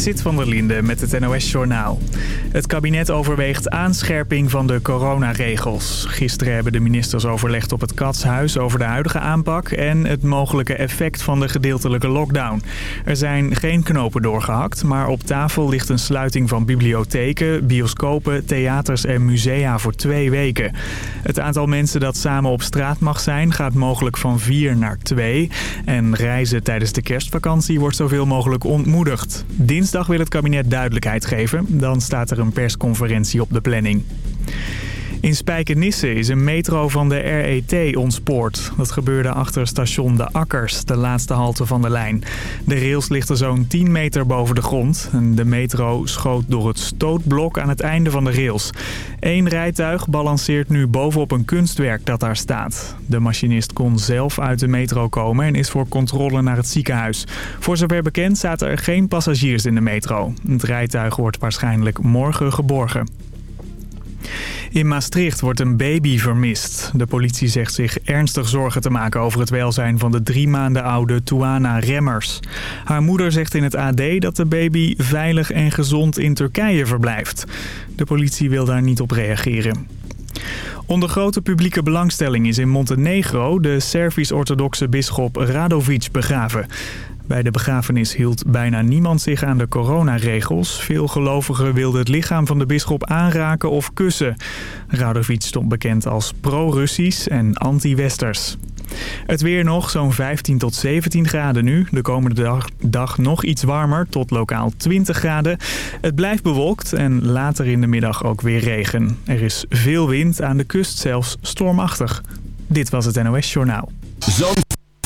Sit van der Linde met het NOS-journaal. Het kabinet overweegt aanscherping van de coronaregels. Gisteren hebben de ministers overlegd op het Katshuis over de huidige aanpak... en het mogelijke effect van de gedeeltelijke lockdown. Er zijn geen knopen doorgehakt, maar op tafel ligt een sluiting van bibliotheken... bioscopen, theaters en musea voor twee weken. Het aantal mensen dat samen op straat mag zijn gaat mogelijk van vier naar twee... en reizen tijdens de kerstvakantie wordt zoveel mogelijk ontmoedigd. Dinsdag wil het kabinet duidelijkheid geven. Dan staat er een persconferentie op de planning. In Spijkenisse is een metro van de RET ontspoord. Dat gebeurde achter station De Akkers, de laatste halte van de lijn. De rails ligt zo'n 10 meter boven de grond. En de metro schoot door het stootblok aan het einde van de rails. Eén rijtuig balanceert nu bovenop een kunstwerk dat daar staat. De machinist kon zelf uit de metro komen en is voor controle naar het ziekenhuis. Voor zover bekend zaten er geen passagiers in de metro. Het rijtuig wordt waarschijnlijk morgen geborgen. In Maastricht wordt een baby vermist. De politie zegt zich ernstig zorgen te maken over het welzijn van de drie maanden oude Tuana Remmers. Haar moeder zegt in het AD dat de baby veilig en gezond in Turkije verblijft. De politie wil daar niet op reageren. Onder grote publieke belangstelling is in Montenegro de Servisch-orthodoxe bisschop Radovic begraven. Bij de begrafenis hield bijna niemand zich aan de coronaregels. Veel gelovigen wilden het lichaam van de bisschop aanraken of kussen. Radovic stond bekend als pro-Russisch en anti-Westers. Het weer nog, zo'n 15 tot 17 graden nu. De komende dag, dag, nog iets warmer, tot lokaal 20 graden. Het blijft bewolkt en later in de middag ook weer regen. Er is veel wind, aan de kust zelfs stormachtig. Dit was het NOS Journaal.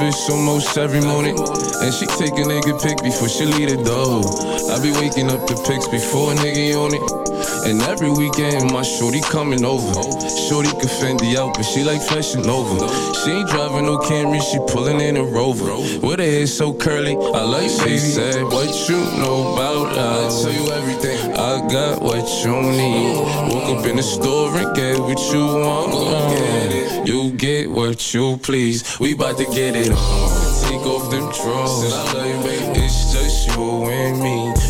Breakfast almost every morning. And she take a nigga pic before she leave the door. I be waking up the pics before a nigga on it. And every weekend, my shorty coming over. Shorty can fend the out, but she like flashing over. She ain't driving no Camry, she pulling in a Rover. With her hair so curly, I like she said, What you know about us? I tell you everything. I got what you need. Woke up in the store and get what you want. You get what you please. We bout to get it on. Take off them drawers. It's just you and me.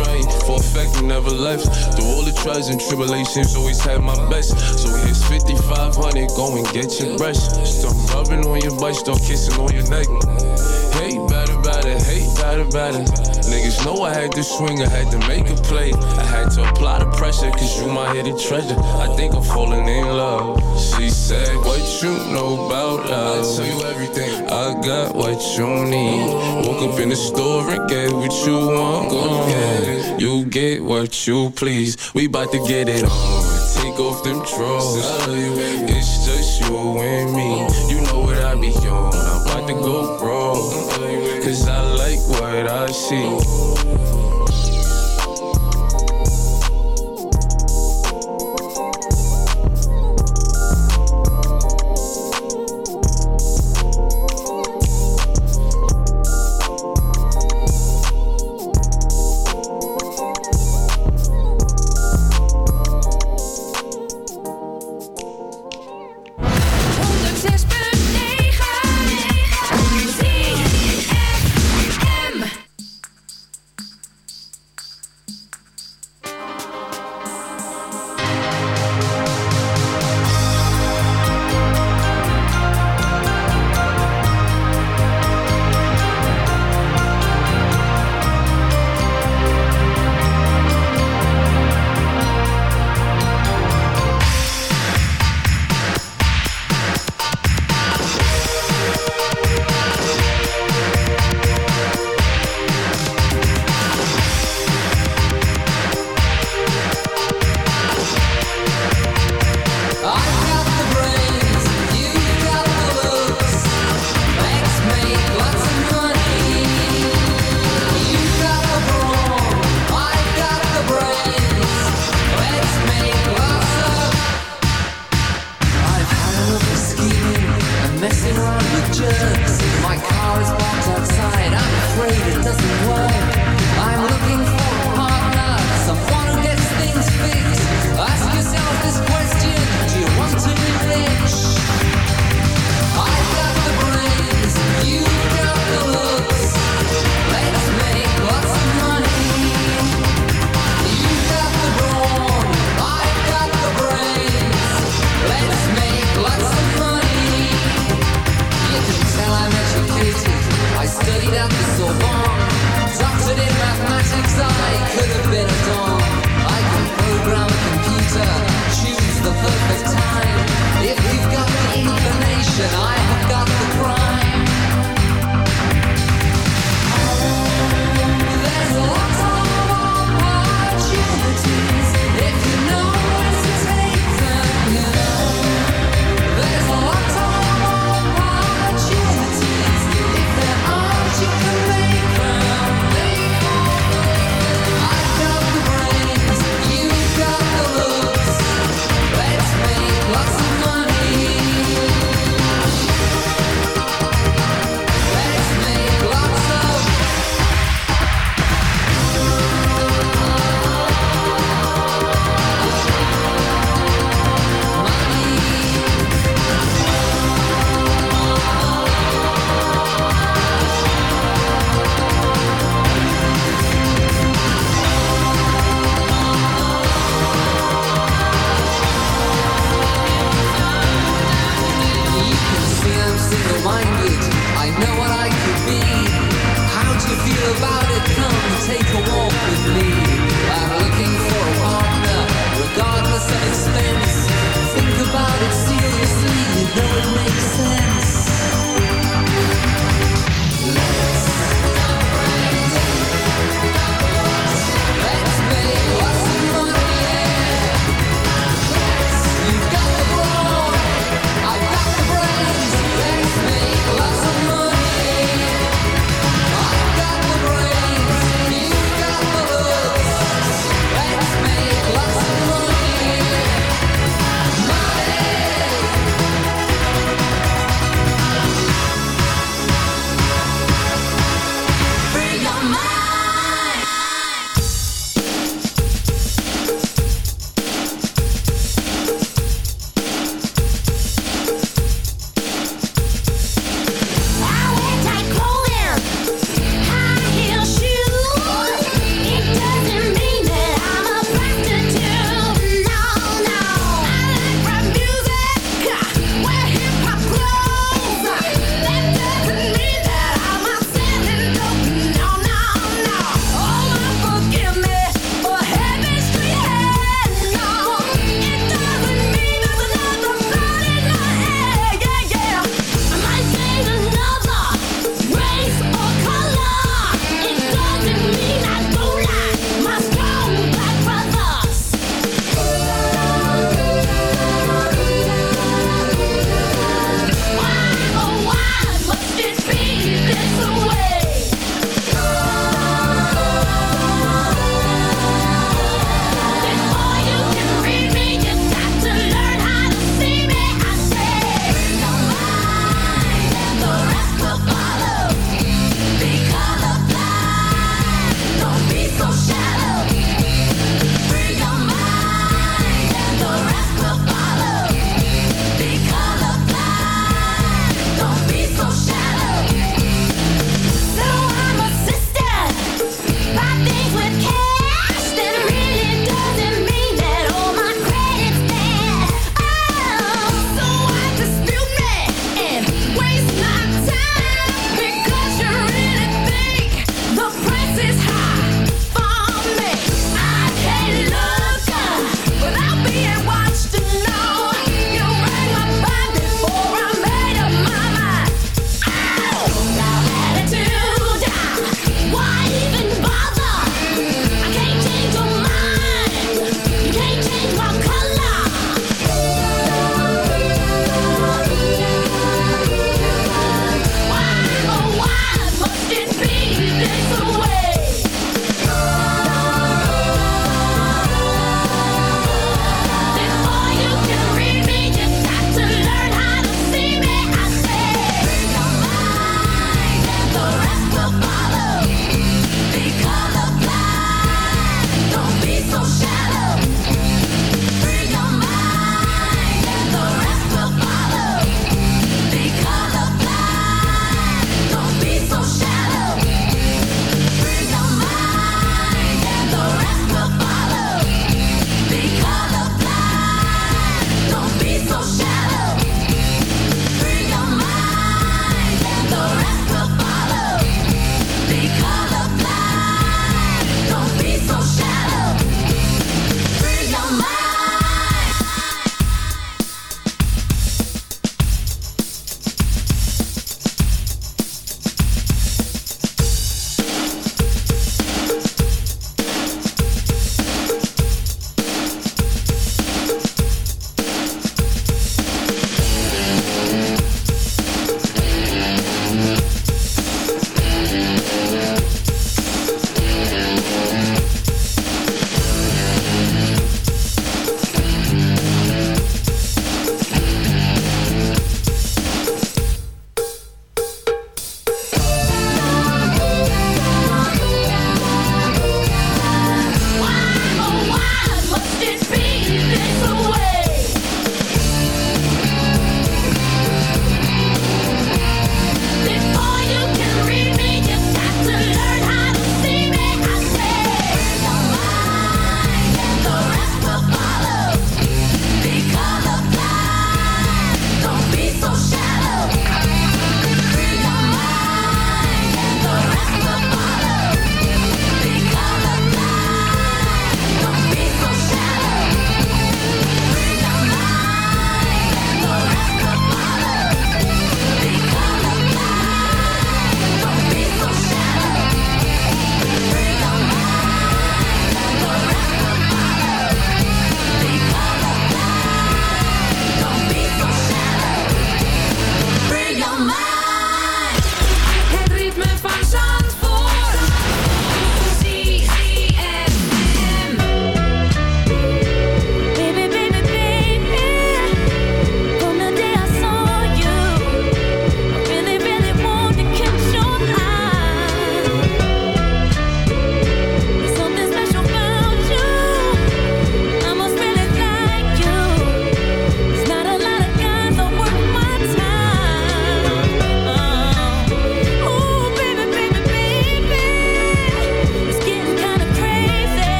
right, for a fact you never left. Through all the trials and tribulations, always had my best. So here's 5500, go and get your brush. Start rubbing on your butt, start kissing on your neck. Hey, better, better, hey, better, better. Niggas know I had to swing, I had to make a play. I had to apply the pressure, cause you my hidden treasure. I think I'm falling in love. She said, What you know about love? I tell you everything. I got what you need. Woke up in the store and get what you want. Go get You get what you please. We bout to get it on take off them drawers. It's just you and me. You know what I be on. I'm about to go wrong. Cause I like what I see.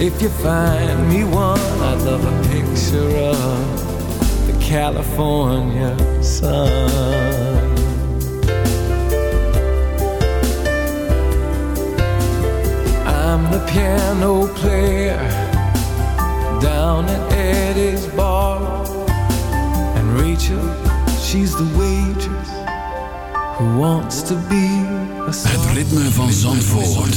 if you find me one, I'd love a picture of the California sun. I'm the piano player down at Eddie's bar. And Rachel, she's the waitress who wants to be a star. Het ritme van Zandvoort.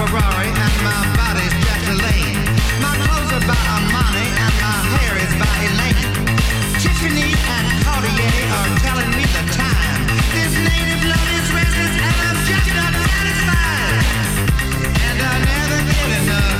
Ferrari and my body's Jack LaLanne. My clothes are by Armani and my hair is by Elaine. Tiffany and Cartier are telling me the time. This native blood is restless and I'm just not satisfied. And I never get enough.